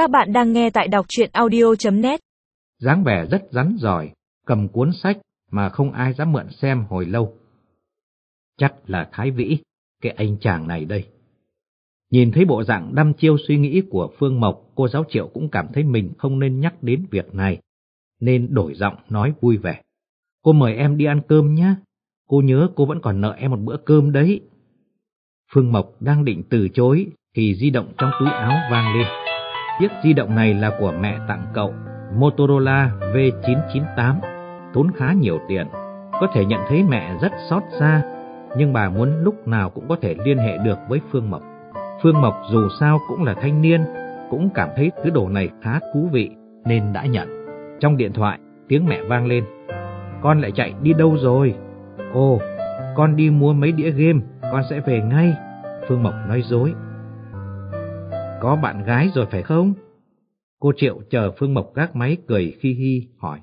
Các bạn đang nghe tại đọc truyện audio.net dáng vẻ rất rắn giỏi, cầm cuốn sách mà không ai dám mượn xem hồi lâu. Chắc là Thái Vĩ, cái anh chàng này đây. Nhìn thấy bộ dạng đăm chiêu suy nghĩ của Phương Mộc, cô giáo triệu cũng cảm thấy mình không nên nhắc đến việc này, nên đổi giọng nói vui vẻ. Cô mời em đi ăn cơm nhé, cô nhớ cô vẫn còn nợ em một bữa cơm đấy. Phương Mộc đang định từ chối thì di động trong túi áo vang lên. Chiếc di động này là của mẹ tặng cậu, Motorola V998, tốn khá nhiều tiền. Có thể nhận thấy mẹ rất xót xa, nhưng bà muốn lúc nào cũng có thể liên hệ được với Phương Mộc. Phương Mộc dù sao cũng là thanh niên, cũng cảm thấy thứ đồ này khá thú vị nên đã nhận. Trong điện thoại, tiếng mẹ vang lên. Con lại chạy đi đâu rồi? Ồ, con đi mua mấy đĩa game, con sẽ về ngay. Phương Mộc nói dối. Có bạn gái rồi phải không? Cô Triệu chờ Phương Mộc gác máy cười khi hi hỏi.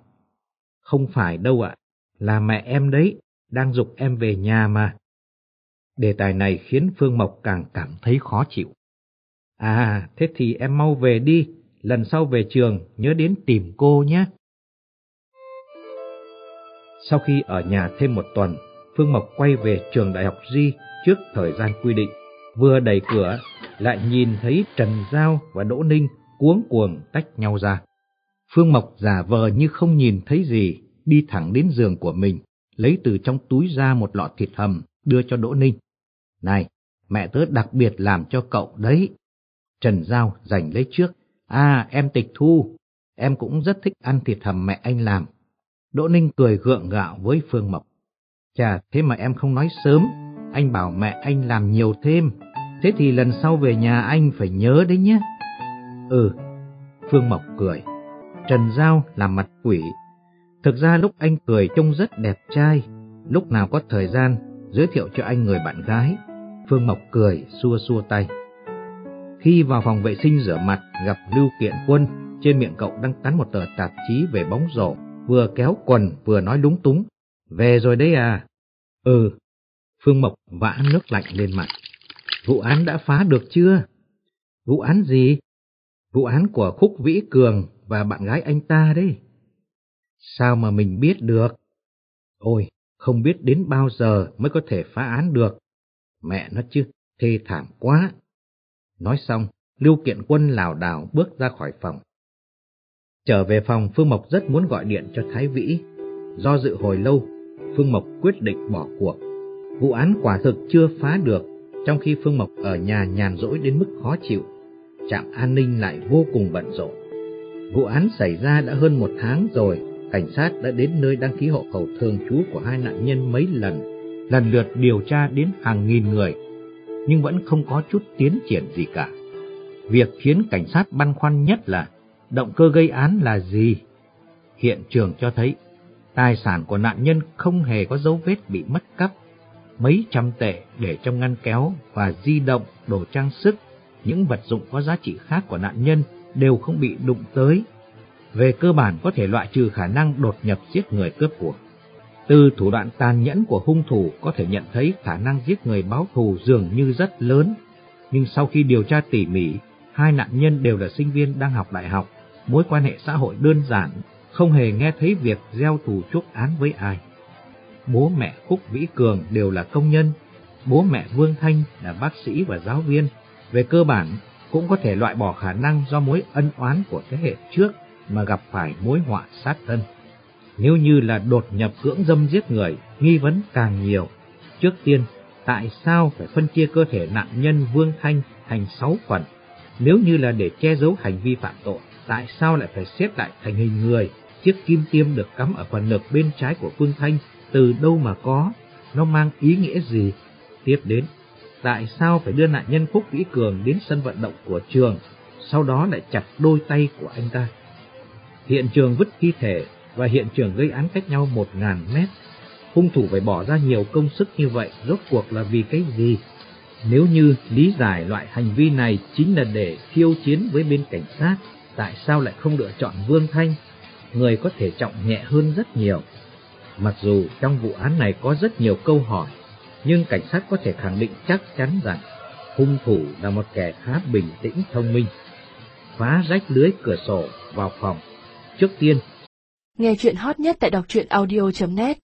Không phải đâu ạ, là mẹ em đấy, đang dục em về nhà mà. Đề tài này khiến Phương Mộc càng cảm thấy khó chịu. À, thế thì em mau về đi, lần sau về trường nhớ đến tìm cô nhé. Sau khi ở nhà thêm một tuần, Phương Mộc quay về trường đại học Di trước thời gian quy định. Vừa đẩy cửa, lại nhìn thấy Trần Giao và Đỗ Ninh cuống cuồng tách nhau ra. Phương Mộc giả vờ như không nhìn thấy gì, đi thẳng đến giường của mình, lấy từ trong túi ra một lọ thịt hầm, đưa cho Đỗ Ninh. Này, mẹ tớ đặc biệt làm cho cậu đấy. Trần Giao giành lấy trước. À, em tịch thu, em cũng rất thích ăn thịt hầm mẹ anh làm. Đỗ Ninh cười gượng gạo với Phương Mộc. Chà, thế mà em không nói sớm, anh bảo mẹ anh làm nhiều thêm. Thế thì lần sau về nhà anh phải nhớ đấy nhé. Ừ, Phương Mộc cười. Trần Giao làm mặt quỷ. Thực ra lúc anh cười trông rất đẹp trai, lúc nào có thời gian giới thiệu cho anh người bạn gái. Phương Mộc cười xua xua tay. Khi vào phòng vệ sinh rửa mặt gặp Lưu Kiện Quân, trên miệng cậu đang cắn một tờ tạp chí về bóng rổ, vừa kéo quần vừa nói lúng túng. Về rồi đấy à? Ừ. Phương Mộc vã nước lạnh lên mặt. Vụ án đã phá được chưa? Vụ án gì? Vụ án của Khúc Vĩ Cường và bạn gái anh ta đấy. Sao mà mình biết được? Ôi, không biết đến bao giờ mới có thể phá án được. Mẹ nó chứ, thê thảm quá. Nói xong, Lưu Kiện Quân lảo đảo bước ra khỏi phòng. Trở về phòng, Phương Mộc rất muốn gọi điện cho Thái Vĩ. Do dự hồi lâu, Phương Mộc quyết định bỏ cuộc. Vụ án quả thực chưa phá được, trong khi Phương Mộc ở nhà nhàn rỗi đến mức khó chịu. Trạm an ninh lại vô cùng bận rộn. Vụ án xảy ra đã hơn một tháng rồi, cảnh sát đã đến nơi đăng ký hộ khẩu thường trú của hai nạn nhân mấy lần, lần lượt điều tra đến hàng nghìn người, nhưng vẫn không có chút tiến triển gì cả. Việc khiến cảnh sát băn khoăn nhất là động cơ gây án là gì? Hiện trường cho thấy tài sản của nạn nhân không hề có dấu vết bị mất cắp. Mấy trăm tệ để trong ngăn kéo và di động, đồ trang sức, những vật dụng có giá trị khác của nạn nhân đều không bị đụng tới về cơ bản có thể loại trừ khả năng đột nhập giết người cướp của. Từ thủ đoạn tàn nhẫn của hung thủ có thể nhận thấy khả năng giết người báo thù dường như rất lớn, nhưng sau khi điều tra tỉ mỉ, hai nạn nhân đều là sinh viên đang học đại học, mối quan hệ xã hội đơn giản, không hề nghe thấy việc gieo thù chuốc án với ai. Bố mẹ Khúc Vĩ Cường đều là công nhân, bố mẹ Vương Thanh là bác sĩ và giáo viên, về cơ bản cũng có thể loại bỏ khả năng do mối ân oán của thế hệ trước mà gặp phải mối họa sát thân. Nếu như là đột nhập cưỡng dâm giết người, nghi vấn càng nhiều. Trước tiên, tại sao phải phân chia cơ thể nạn nhân Vương Thanh thành sáu phần? Nếu như là để che giấu hành vi phạm tội, tại sao lại phải xếp lại thành hình người? Chiếc kim tiêm được cắm ở phần ngực bên trái của Vương Thanh từ đâu mà có? Nó mang ý nghĩa gì? Tiếp đến, tại sao phải đưa nạn nhân Phúc Vĩ Cường đến sân vận động của trường, sau đó lại chặt đôi tay của anh ta? Hiện trường vứt thi thể và hiện trường gây án cách nhau một ngàn mét. Hung thủ phải bỏ ra nhiều công sức như vậy, rốt cuộc là vì cái gì? Nếu như lý giải loại hành vi này chính là để khiêu chiến với bên cảnh sát, tại sao lại không lựa chọn Vương Thanh, người có thể trọng nhẹ hơn rất nhiều? Mặc dù trong vụ án này có rất nhiều câu hỏi, nhưng cảnh sát có thể khẳng định chắc chắn rằng hung thủ là một kẻ khá bình tĩnh thông minh. phá rách lưới cửa sổ vào phòng. Trước tiên, Nghe chuyện hot nhất tại đọc truyện audio.net